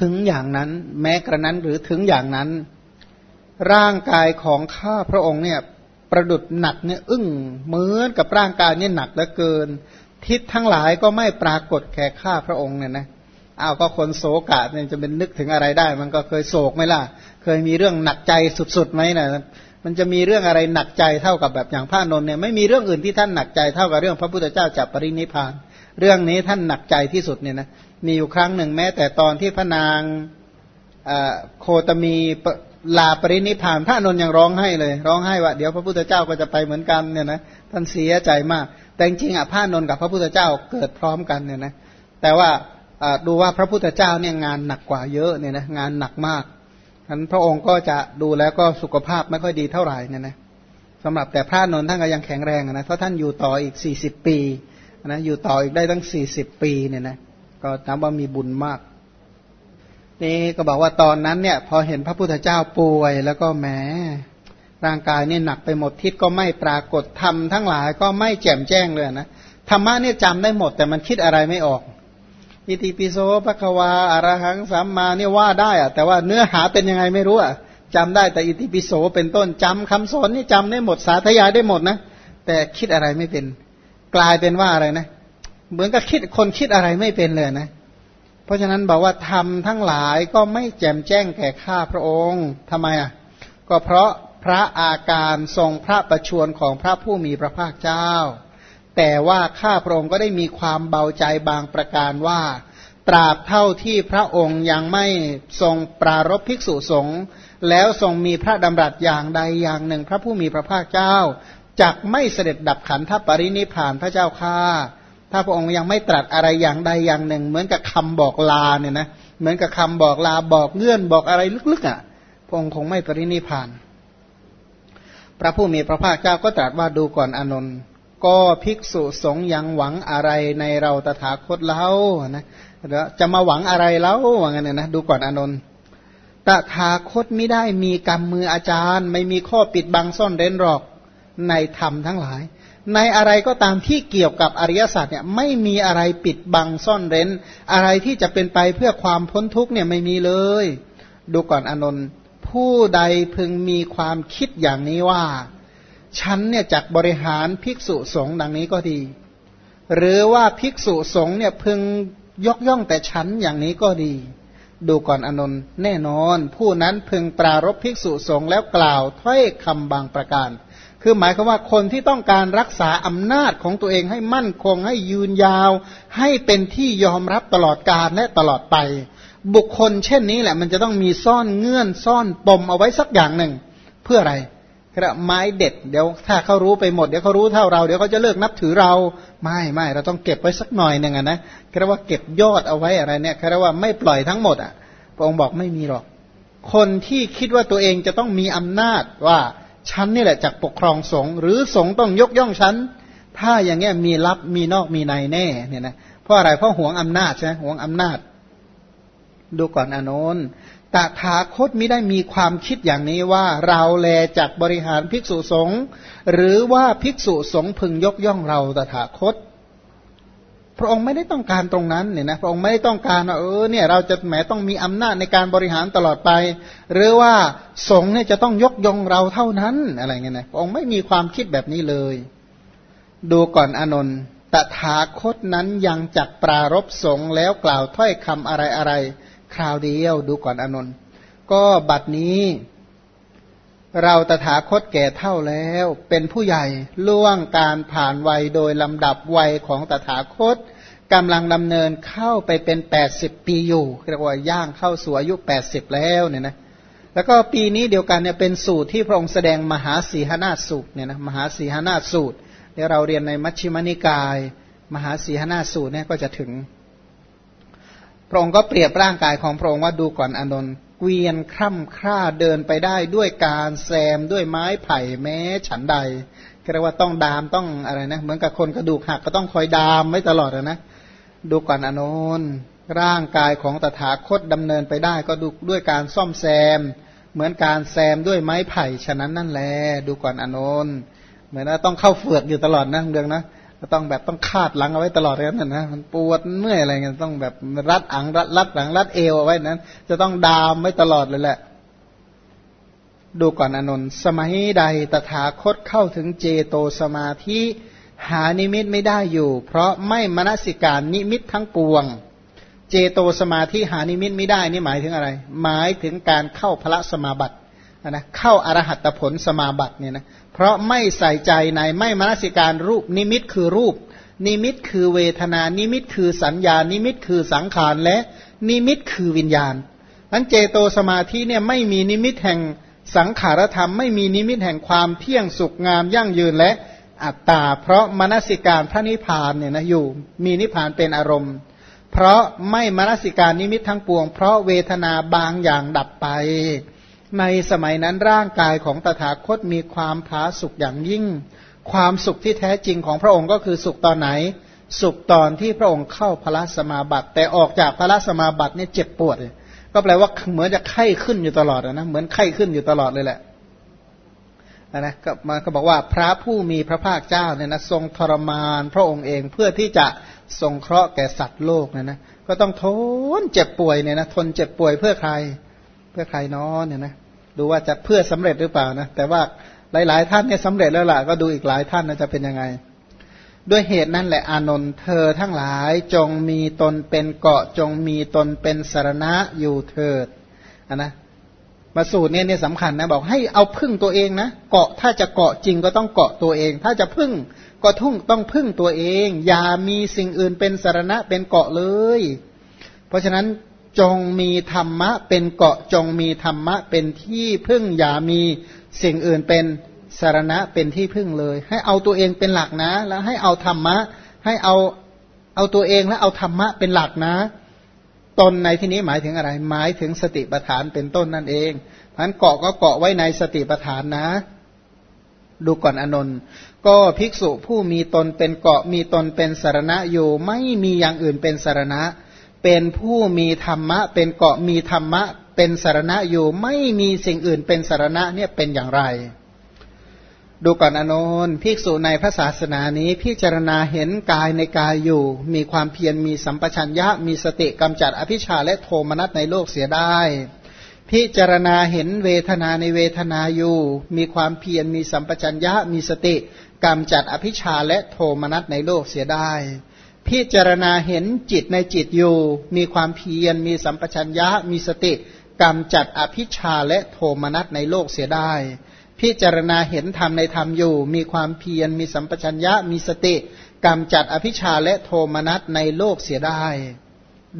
ถึงอย่างนั้น แม้กระนั้นหรือถึงอย่างนั้น ร่างกายของข้าพระองค์เนี่ยประดุดหนักเนี่ยอึ้งเหมือนกับร่างกายเนี่ยหนักเหลือเกิน ทิศทั้งหลายก็ไม่ปรากฏแก่ข้าพระองค์เนี่ยนะเอาก็คนโศกะเนี่ยจะเป็นนึกถึงอะไรได้ มันก็เคยโศกไหมล่ะ เคยมีเรื่องหนักใจสุดๆไหมนะมันจะมีเรื่องอะไรหนักใจเท่ากับแบบอย่างพระนนท์เนี่ยไม่มีเรื่องอื่นที่ท่านหนักใจเท่ากับเรื่องพระพุทธเจ้าจับปรินิพาน เรื่องนี้ท่านหนักใจที่สุดเนี่ยนะ มีอยู่ครั้งหนึ่งแม้ แต่ตอนที่พระนางโคตมีลาปรินิพานพระนนท์ยังร้องไห้เลย ร้องไห้ว่าเดี๋ยวพระพุทธเจ้าก็จะไปเหมือนกันเนี่ยนะท่านเสียใจมาก แต่จริงอะพระนนท์กับพระพุทธเจ้าเกิดพร้อมกันเนี่ยนะแต่ว่าดูว่าพระพุทธเจ้าเนี่ยงานหนักกว่าเยอะเนี่ยนะงานหนักมากฉะนั้นพระองค์ก็จะดูแล้วก็สุขภาพไม่ค่อยดีเท่าไหร่เนี่ยนะสำหรับแต่พระนนท์ท่านก็ยังแข็งแรงนะเพราะท่านอยู่ต่ออีกสี่สิบปีนะอยู่ต่ออีกได้ตั้งสี่สิบปีเนี่ยนะ ก็นับว่ามีบุญมาก นี่ก็บอกว่าตอนนั้นเนี่ย พอเห็นพระพุทธเจ้าป่วย แล้วก็แหมร่างกายเนี่ยหนักไปหมดทิศก็ไม่ปรากฏธรรมทั้งหลายก็ไม่แจ่มแจ้งเลยนะธรรมะเนี่ยจำได้หมด แต่มันคิดอะไรไม่ออกอิติปิโสภควาอารหังสัมมาเนี่ยว่าได้อะแต่ว่าเนื้อหาเป็นยังไงไม่รู้อะจำได้แต่อิติปิโสเป็นต้นจำคำสอนนี่จำได้หมดสาธยายได้หมดนะแต่คิดอะไรไม่เป็น กลายเป็นว่าอะไรนะ เหมือนกับคิดคนคิดอะไรไม่เป็นเลยนะ เพราะฉะนั้นบอกว่าทำทั้งหลายก็ไม่แจ่มแจ้งแก่ข้าพระองค์ทำไมอะ ก็เพราะพระอาการทรงพระประชวรของพระผู้มีพระภาคเจ้า แต่ว่าข้าพระองค์ก็ได้มีความเบาใจบางประการว่า ตราบเท่าที่พระองค์ยังไม่ทรงปรารบภิกษุสงฆ์แล้วทรงมีพระดำรัสอย่างใดอย่างหนึ่ง พระผู้มีพระภาคเจ้าจักไม่เสด็จดับขันธปรินิพานพระเจ้าข้า ถ้าพระองค์ยังไม่ตรัสอะไรอย่างใดอย่างหนึ่ง เหมือนกับคำบอกลาเนี่ยนะเหมือนกับคำบอกลาบอกเงื่อนบอกอะไรลึกๆอะ พระองค์คงไม่ปรินิพาน พระผู้มีพระภาคเจ้าก็ตรัสว่าดูก่อนอนนท์ก็ภิกษุสงฆ์ยังหวังอะไรในเราตถาคตเล่านะจะมาหวังอะไรเล่าว่างั้นนะดูก่อนอนนท์ตถาคตไม่ได้มีกรรมมืออาจารย์ ไม่มีข้อปิดบังซ่อนเร้นหรอกในธรรมทั้งหลาย ในอะไรก็ตามที่เกี่ยวกับอริยสัจเนี่ยไม่มีอะไรปิดบังซ่อนเร้น อะไรที่จะเป็นไปเพื่อความพ้นทุกเนี่ยไม่มีเลย ดูก่อนอนนท์ผู้ใดพึงมีความคิดอย่างนี้ว่า ฉันเนี่ยจักบริหารภิกษุสงฆ์ดังนี้ก็ดี หรือว่าภิกษุสงฆ์เนี่ยพึงยกย่องแต่ฉันอย่างนี้ก็ดี ดูก่อนอนนท์แน่นอน ผู้นั้นพึงปรารบภิกษุสงฆ์แล้วกล่าวถ้อยคำบางประการ คือหมายความว่าคนที่ต้องการรักษาอำนาจของตัวเองให้มั่นคงให้ยืนยาว ให้เป็นที่ยอมรับตลอดกาลและตลอดไป บุคคลเช่นนี้แหละ มันจะต้องมีซ่อนเงื่อนซ่อนปมเอาไว้สักอย่างหนึ่ง เพื่ออะไรกระไม้เด็ด เดี๋ยวถ้าเขารู้ไปหมดเดี๋ยวเขารู้เท่าเราเดี๋ยวเขาจะเลิกนับถือเรา ไม่ไม่เราต้องเก็บไว้สักหน่อยหนึ่งนะแค่ว่าเก็บยอดเอาไว้อะไรเนี่ยแค่ว่าไม่ปล่อยทั้งหมดอะพระองค์บอกไม่มีหรอก คนที่คิดว่าตัวเองจะต้องมีอำนาจว่า ฉันนี่แหละจักปกครองสงฆ์หรือสงฆ์ต้องยกย่องฉัน ถ้าอย่างเงี้ยมีลับมีนอกมีในแน่เนี่ยนะเพราะอะไรเพราะห่วงอำนาจใช่ไหมห่วงอำนาจ ดูก่อนอนนตถาคตไม่ได้มีความคิดอย่างนี้ว่าเราแลจากบริหารภิกษุสงฆ์หรือว่าภิกษุสงฆ์พึงยกย่องเราตถาคต พระองค์ไม่ได้ต้องการตรงนั้นเนี่ยนะพระองค์ไม่ได้ต้องการว่าเออเนี่ยเราจะแหมต้องมีอำนาจในการบริหารตลอดไป หรือว่าสงฆ์เนี่ยจะต้องยกย่องเราเท่านั้นอะไรเงี้ยนะพระองค์ไม่มีความคิดแบบนี้เลย ดูก่อนอนนท์ตถาคตนั้นยังจักปรารบสงฆ์แล้วกล่าวถ้อยคำอะไรอะไรคราวเดียว ดูก่อนอนนท์ก็บัดนี้ เราตถาคตแก่เท่าแล้ว เป็นผู้ใหญ่ล่วงการผ่านวัยโดยลำดับวัยของตถาคตกำลังดำเนินเข้าไปเป็นแปดสิบปีอยู่เรียกว่าย่างเข้าสู่อายุแปดสิบแล้วเนี่ยนะแล้วก็ปีนี้เดียวกันเนี่ยเป็นสูตรที่พระองค์แสดงมหาสีหนาสูตรเนี่ยนะมหาสีหนาสูตรเดี๋ยวเราเรียนในมัชฌิมนิกาย มหาสีหนาสูตรเนี่ยก็จะถึง พระองค์ก็เปรียบร่างกายของพระองค์ว่าดูก่อนอนนท์ เกวียนคร่ำคร่าเดินไปได้ด้วยการแซมด้วยไม้ไผ่แม้ฉันใดเรียกว่าต้องดามต้องอะไรนะ เหมือนกับคนกระดูกหักก็ต้องคอยดามไว้ตลอดนะ ดูก่อนอนนร่างกายของตถาคตดำเนินไปได้ก็ดูด้วยการซ่อมแซม เหมือนการแซมด้วยไม้ไผ่ฉะนั้นนั่นแหละดูก่อนอนนเหมือนว่าต้องเข้าเฟือกอยู่ตลอดนะเรื่องนะ ก็ต้องแบบต้องคาดหลังเอาไว้ตลอดเลยน่ะนะมันปวดเมื่อยอะไรเงี้ยต้องแบบรัดอังรัดรัดหลังรัดเอวเอาไว้นั้น จะต้องดามไว้ตลอดเลยแหละ ดูก่อนอนนท์สมัยใดตถาคตเข้าถึงเจโตสมาธิหานิมิตไม่ได้อยู่ เพราะไม่มนสิการนิมิตทั้งปวง เจโตสมาธิหานิมิตไม่ได้นี่หมายถึงอะไร หมายถึงการเข้าผลสมาบัติ นะเข้าอรหัตผลสมาบัติเนี่ยนะเพราะไม่ใส่ใจในไม่มนสิการรูปนิมิตคือรูป นิมิตคือเวทนา นิมิตคือสัญญา นิมิตคือสังขารและนิมิตคือวิญญาณนั้นเจโตสมาธิเนี่ยไม่มีนิมิตแห่งสังขารธรรม ไม่มีนิมิตแห่งความเที่ยงสุขงามยั่งยืนและอัตตา เพราะมนสิการพระนิพพานเนี่ยนะอยู่มีนิพพานเป็นอารมณ์ เพราะไม่มนสิการนิมิตทั้งปวง เพราะเวทนาบางอย่างดับไป ในสมัยนั้นร่างกายของตถาคตมีความผาสุกอย่างยิ่ง ความสุขที่แท้จริงของพระองค์ก็คือสุขตอนไหน สุขตอนที่พระองค์เข้าพระสมาบัติ แต่ออกจากพระสมาบัติเนี่ยเจ็บปวด ก็แปลว่าเหมือนจะไข้ขึ้นอยู่ตลอดนะเหมือนไข้ขึ้นอยู่ตลอดเลยแหละนะก็มาก็บอกว่าพระผู้มีพระภาคเจ้าเนี่ยนะทรงทรมานพระองค์เองเพื่อที่จะทรงเคราะห์แก่สัตว์โลกนี่ยนะก็ต้องทนเจ็บป่วยเนี่ยนะทนเจ็บป่วยเพื่อใคร พื่อใครน้อเนี่ยนะดูว่าจะเพื่อสำเร็จหรือเปล่านะแต่ว่าหลาย ๆ ท่านเนี่ยสำเร็จแล้วล่ะก็ดูอีกหลายท่านนะจะเป็นยังไง ด้วยเหตุนั้นแหละอานนท์เธอทั้งหลายจงมีตนเป็นเกาะจงมีตนเป็นสารณะอยู่เถิดนนะมาสูตรเนี่ยเนี่ยสำคัญนะบอกให้เอาพึ่งตัวเองนะเกาะถ้าจะเกาะจริงก็ต้องเกาะตัวเอง ถ้าจะพึ่งก็ทุ่งต้องพึ่งตัวเอง อย่ามีสิ่งอื่นเป็นสารณะเป็นเกาะเลย เพราะฉะนั้น จงมีธรรมะเป็นเกาะจงมีธรรมะเป็นที่พึ่งอย่ามีสิ่งอื่นเป็นสารณะเป็นที่พึ่งเลย ให้เอาตัวเองเป็นหลักนะ แล้วให้เอาธรรมะ ให้เอาเอาตัวเองและเอาธรรมะเป็นหลักนะ ตนในที่นี้หมายถึงอะไร หมายถึงสติปัฏฐานเป็นต้นนั่นเองพันเกาะก็เกาะไว้ในสติปัฏฐานนะ ดูก่อนอนนท์ก็ภิกษุผู้มีตนเป็นเกาะมีตนเป็นสารณะอยู่ ไม่มีอย่างอื่นเป็นสารณะ เป็นผู้มีธรรมะ เป็นเกาะมีธรรมะ เป็นสารณะอยู่ไม่มีสิ่งอื่นเป็นสารณะเนี่ยเป็นอย่างไร ดูก่อนอนนภิกษุในพระศาสนานี้พิจารณาเห็นกายในกายอยู่ มีความเพียรมีสัมปชัญญะ มีสติกำจัดอภิชาและโทมนัสในโลกเสียได้ พิจารณาเห็นเวทนาในเวทนาอยู่ มีความเพียรมีสัมปชัญญะ มีสติกำจัดอภิชาและโทมนัสในโลกเสียได้ พิจารณาเห็นจิตในจิตอยู่ มีความเพียร มีสัมปชัญญะ มีสติกำจัดอภิชาและโทมนัสในโลกเสียได้ พิจารณาเห็นธรรมในธรรมอยู่ มีความเพียร มีสัมปชัญญะ มีสติกำจัดอภิชาและโทมนัสในโลกเสียได้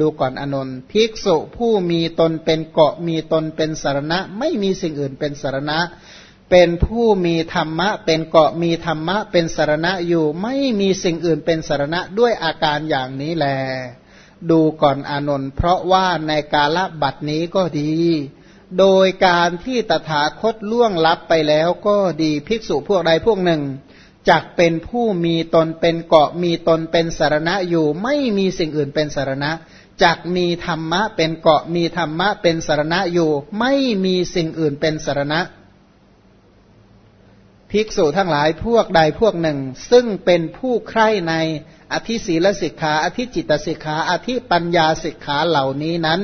ดูก่อนอนนท์ภิกษุผู้มีตนเป็นเกาะมีตนเป็นสารณะ ไม่มีสิ่งอื่นเป็นสารณะ เป็นผู้มีธรรมะ เป็นเกาะมีธรรมะ เป็นสารณะอยู่ ไม่มีสิ่งอื่นเป็นสารณะด้วยอาการอย่างนี้แล ดูก่อนอานนท์เพราะว่าในกาลบัดนี้ก็ดี โดยการที่ตถาคตล่วงลับไปแล้วก็ดีภิกษุพวกใดพวกหนึ่งจักเป็นผู้มีตนเป็นเกาะมีตนเป็นสารณะอยู่ ไม่มีสิ่งอื่นเป็นสารณะจักมีธรรมะเป็นเกาะมีธรรมะเป็นสารณะอยู่ ไม่มีสิ่งอื่นเป็นสารณะ ภิกษุทั้งหลายพวกใดพวกหนึ่ง ซึ่งเป็นผู้ใคร่ในอธิศีลสิกขา อธิจิตสิกขา อธิปัญญาสิกขาเหล่านี้นั้น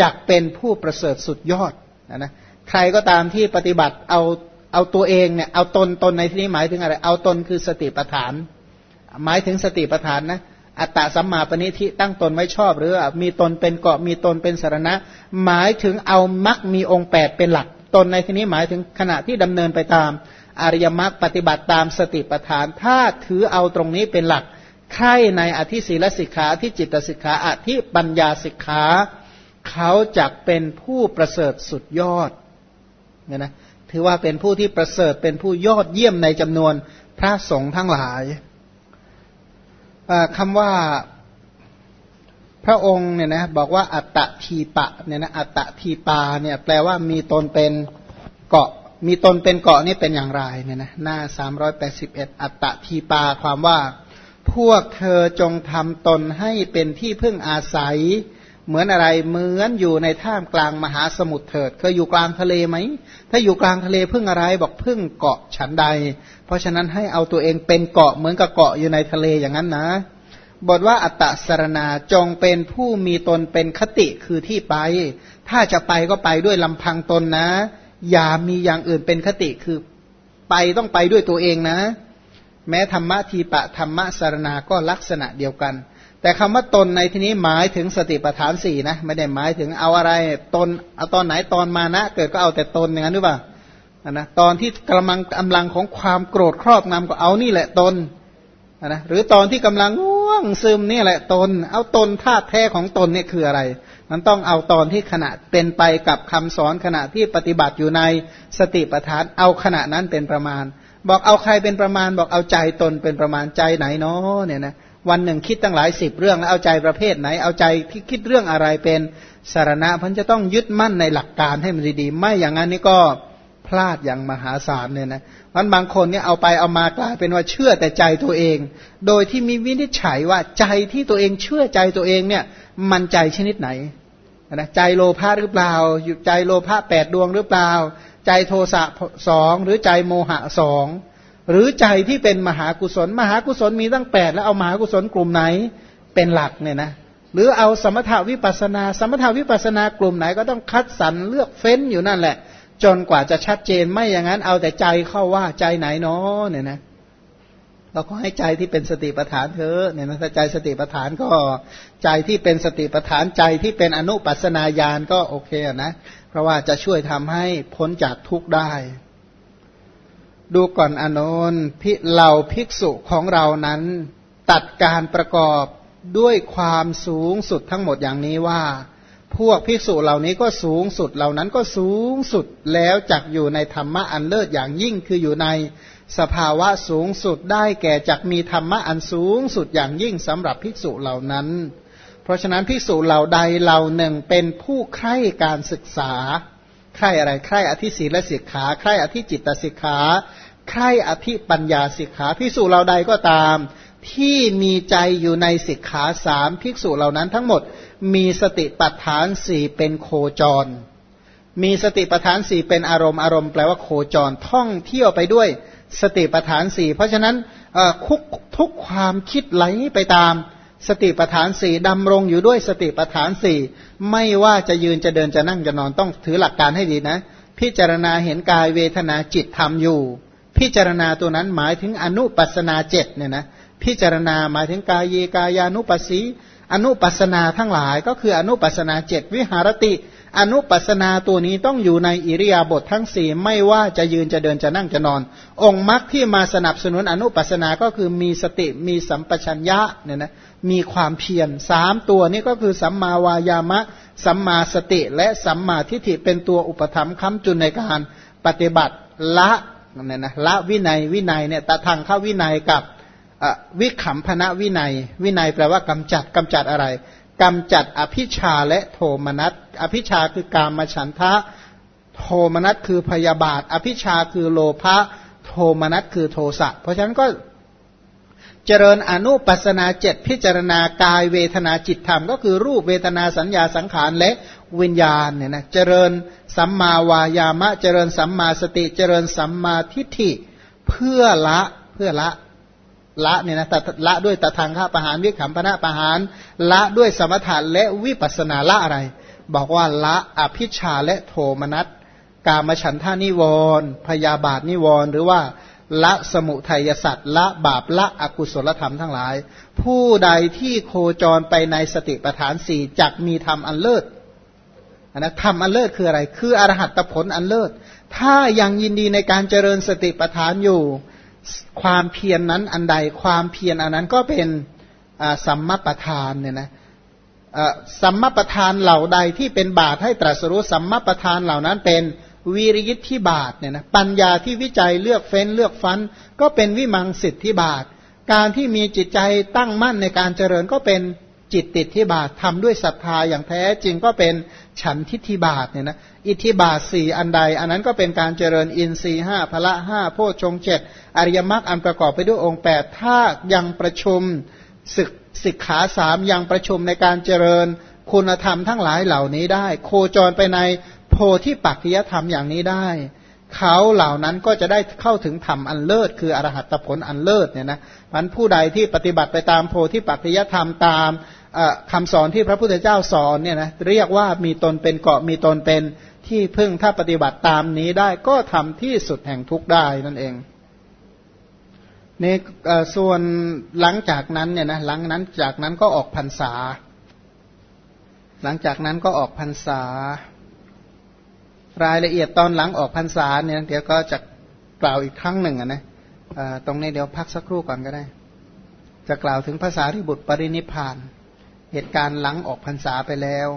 จักเป็นผู้ประเสริฐสุดยอดนะนะใครก็ตามที่ปฏิบัติเอาเอาตัวเองเนี่ยเอาตนตนในที่นี้หมายถึงอะไร เอาตนคือสติปัฏฐาน หมายถึงสติปัฏฐานนะอัตตะสัมมาปณิธิตั้งตนไว้ชอบ หรือมีตนเป็นเกาะมีตนเป็นสารณะ หมายถึงเอามักมีองค์แปดเป็นหลัก ตนในที่นี้หมายถึงขณะที่ดำเนินไปตาม อริยมรรคปฏิบัติตามสติปัฏฐาน ถ้าถือเอาตรงนี้เป็นหลักใครในอธิศีลสิกขาที่จิตสิกขาอธิปัญญาสิกขาเขาจักเป็นผู้ประเสริฐสุดยอดเนี่ยนะถือว่าเป็นผู้ที่ประเสริฐเป็นผู้ยอดเยี่ยมในจำนวนพระสงฆ์ทั้งหลายคำว่าพระองค์เนี่ยนะบอกว่าอัตตทีปะเนี่ยนะอัตตทีปาเนี่ยแปลว่ามีตนเป็นเกาะ มีตนเป็นเกาะนี่เป็นอย่างไรเนี่ยนะหน้าสามร้อยแปดสิบเอ็ดอัตตะทีปาความว่า พวกเธอจงทำตนให้เป็นที่พึ่งอาศัย เหมือนอะไรเหมือนอยู่ในท่ามกลางมหาสมุทรเถิด เคยอยู่กลางทะเลไหม ถ้าอยู่กลางทะเลพึ่งอะไรบอกพึ่งเกาะฉันใด เพราะฉะนั้นให้เอาตัวเองเป็นเกาะเหมือนกับเกาะอยู่ในทะเลอย่างนั้นนะบทว่าอัตตสรณาจงเป็นผู้มีตนเป็นคติคือที่ไป ถ้าจะไปก็ไปด้วยลำพังตนนะ อย่ามีอย่างอื่นเป็นคติคือไปต้องไปด้วยตัวเองนะ แม้ธรรมะทีปะธรรมะสารนาก็ลักษณะเดียวกัน แต่คำว่าตนในที่นี้หมายถึงสติปัฏฐานสี่นะไม่ได้หมายถึงเอาอะไรตนเอาตอนไหนตอนมานะ เกิดก็เอาแต่ตนอย่างนั้นหรือเปล่านะตอนที่กำลังกำลังของความโกรธครอบงำก็เอานี่แหละตนนะหรือตอนที่กำลังง่วงซึมนี่แหละตน เอาตนธาตุแท้ของตนเนี่ยคืออะไร มันต้องเอาตอนที่ขณะเป็นไปกับคำสอนขณะที่ปฏิบัติอยู่ในสติปัฏฐาน เอาขณะนั้นเป็นประมาณ บอกเอาใครเป็นประมาณ บอกเอาใจตนเป็นประมาณใจไหนเนาะเนี่ยนะวันหนึ่งคิดตั้งหลายสิบเรื่องแล้วเอาใจประเภทไหน เอาใจที่คิดเรื่องอะไรเป็นสารณะพันจะต้องยึดมั่นในหลักการให้มันดีๆ ไม่อย่างนั้นนี่ก็พลาดอย่างมหาศาลเนี่ยนะ มันบางคนเนี่ยเอาไปเอามากลายเป็นว่าเชื่อแต่ใจตัวเอง โดยที่มีวินิจฉัยว่าใจที่ตัวเองเชื่อใจตัวเองเนี่ย มันใจชนิดไหนนะใจโลภะหรือเปล่าใจโลภะแปดดวงหรือเปล่า ใจโทสะสองหรือใจโมหะสองหรือใจที่เป็นมหากุศล มหากุศลมีตั้งแปดแล้วเอามหากุศลกลุ่มไหนเป็นหลักเนี่ยนะหรือเอาสมถาวิปัสนา สมถาวิปัสนากลุ่มไหนก็ต้องคัดสรรเลือกเฟ้นอยู่นั่นแหละ จนกว่าจะชัดเจนไม่อย่างนั้น เอาแต่ใจเข้าว่าใจไหนเนาะเนี่ยนะเราก็ให้ใจที่เป็นสติปัฏฐานเถอะเนี่ยนะถ้าใจสติปัฏฐานก็ใจที่เป็นสติปัฏฐานใจที่เป็นอนุปัสนาญาณก็โอเคนะ เพราะว่าจะช่วยทำให้พ้นจากทุกข์ได้ ดูก่อนอนนพิเหล่าภิกษุของเรานั้น ตัดการประกอบด้วยความสูงสุดทั้งหมดอย่างนี้ว่า พวกภิกษุเหล่านี้ก็สูงสุดเหล่านั้นก็สูงสุดแล้วจักอยู่ในธรรมะอันเลิศอย่างยิ่งคืออยู่ในสภาวะสูงสุดได้แก่จักมีธรรมะอันสูงสุดอย่างยิ่งสำหรับภิกษุเหล่านั้น เพราะฉะนั้นภิกษุเหล่าใดเหล่าหนึ่งเป็นผู้ใคร่การศึกษา ใคร่อะไรใคร่อธิศีลสิกขา ใคร่อธิจิตสิกขาใคร่อธิปัญญาสิกขาภิกษุเหล่าใดก็ตาม ที่มีใจอยู่ในสิกขาสามภิกษุเหล่านั้นทั้งหมด มีสติปัฏฐานสี่เป็นโคจร มีสติปัฏฐานสี่เป็นอารมณ์อารมณ์แปลว่าโคจรท่องเที่ยวไปด้วยสติปัฏฐานสี่เพราะฉะนั้นคุกทุกความคิดไหลไปตามสติปัฏฐานสี่ดำรงอยู่ด้วยสติปัฏฐานสี่ไม่ว่าจะยืนจะเดินจะนั่งจะนอนต้องถือหลักการให้ดีนะ พิจารณาเห็นกายเวทนาจิตทำอยู่ พิจารณาตัวนั้นหมายถึงอนุปัสนาเจ็ดเนี่ยนะพิจารณาหมายถึงกายเยกายานุปัสสี อนุปัสนาทั้งหลายก็คืออนุปัสนาเจ็ดวิหารติ อนุปัสนาตัวนี้ต้องอยู่ในอิริยาบถททั้งสี่ไม่ว่าจะยืนจะเดินจะนั่งจะนอน องค์มรรคที่มาสนับสนุนอนุปัสนาก็คือมีสติมีสัมปชัญญะเนี่ยนะมีความเพียรสามตัวนี้ก็คือสัมมาวายามะ สัมมาสติและสัมมาทิฏฐิเป็นตัวอุปธรรมค้ำจุนในการปฏิบัติละเนี่ยนะละวินัยวินัยเนี่ยตะทางเข้าวินัยกับ วิขำพนะวินัย วินัยแปลว่ากำจัดกำจัดอะไรกำจัดอภิชาและโทมนัสอภิชาคือกามฉันทะ โทมนัสคือพยาบาท อภิชาคือโลภะโทมนัสคือโทสะเพราะฉะนั้นก็เจริญอนุปัสนาเจ็ดพิจารณากายเวทนาจิตธรรม ก็คือรูปเวทนาสัญญาสังขารและวิญญาณเนี่ยนะเจริญสัมมาวายามะ เจริญสัมมาสติ เจริญสัมมาทิฏฐิเพื่อละเพื่อละ ละเนี่ยนะละด้วยตะทางข้าประหารวิขำพนะประหาร ละด้วยสมถะและวิปัสนาละอะไร บอกว่าละอภิชาและโทมนัสกามฉันทานิวรพยาบาทนิวรหรือว่าละสมุทัยสัตว์ละบาปละอกุศลธรรมทั้งหลาย ผู้ใดที่โคจรไปในสติปัฏฐานสี่จักมีธรรมอันเลิศนะธรรมอันเลิศคืออะไร คืออรหัตผลอันเลิศถ้ายังยินดีในการเจริญสติปัฏฐานอยู่ ความเพียรนนั้นอันใดความเพียรอันนั้นก็เป็นสัมมาประธานเนี่ยนะสัมมาประธานเหล่าใดที่เป็นบาตให้ตรัสรู้สัมมาประธานเหล่านั้นเป็นวิริยิทธิบาทเนี่ยนะปัญญาที่วิจัยเลือกเฟ้นเลือกฟัน ก็เป็นวิมังสิทธิบาท การที่มีจิตใจตั้งมั่นในการเจริญก็เป็น จิตติดที่บาททำด้วยศรัทธาอย่างแท้จริงก็เป็นฉันทิฏฐิบาทเนี่ยนะอิทธิบาทสี่อันใด อันนั้นก็เป็นการเจริญอินทรีห้าพละห้าโพชงเจ็ดอริยมรรคอันประกอบไปด้วยองค์แปดถ้ายังประชุมศึกศิกขาสามยังประชุมในการเจริญคุณธรรมทั้งหลายเหล่านี้ได้ โคจรไปในโพธิปักขิยธรรมอย่างนี้ได้เขาเหล่านั้นก็จะได้เข้าถึงธรรมอันเลิศคืออรหัตผลอันเลิศเนี่ยนะมันผู้ใดที่ปฏิบัติไปตามโพธิปักขิยธรรมตาม คำสอนที่พระพุทธเจ้าสอนเนี่ยนะเรียกว่ามีตนเป็นเกาะมีตนเป็นที่พึ่งถ้าปฏิบัติตามนี้ได้ก็ทำที่สุดแห่งทุกได้นั่นเองนี่ส่วนหลังจากนั้นเนี่ยนะหลังนั้นจากนั้นก็ออกพรรษา หลังจากนั้นก็ออกพรรษา รายละเอียดตอนหลังออกพรรษาเนี่ยเดี๋ยวก็จะกล่าวอีกครั้งหนึ่งนะตรงนี้เดี๋ยวพักสักครู่ก่อนก็ได้ จะกล่าวถึงภาษาริบุตรปรินิพาน เหตุการณ์หลังออกพรรษาไปแล้ว